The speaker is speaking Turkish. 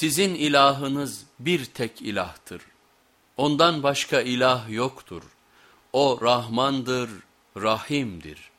Sizin ilahınız bir tek ilahtır. Ondan başka ilah yoktur. O Rahmandır, Rahim'dir.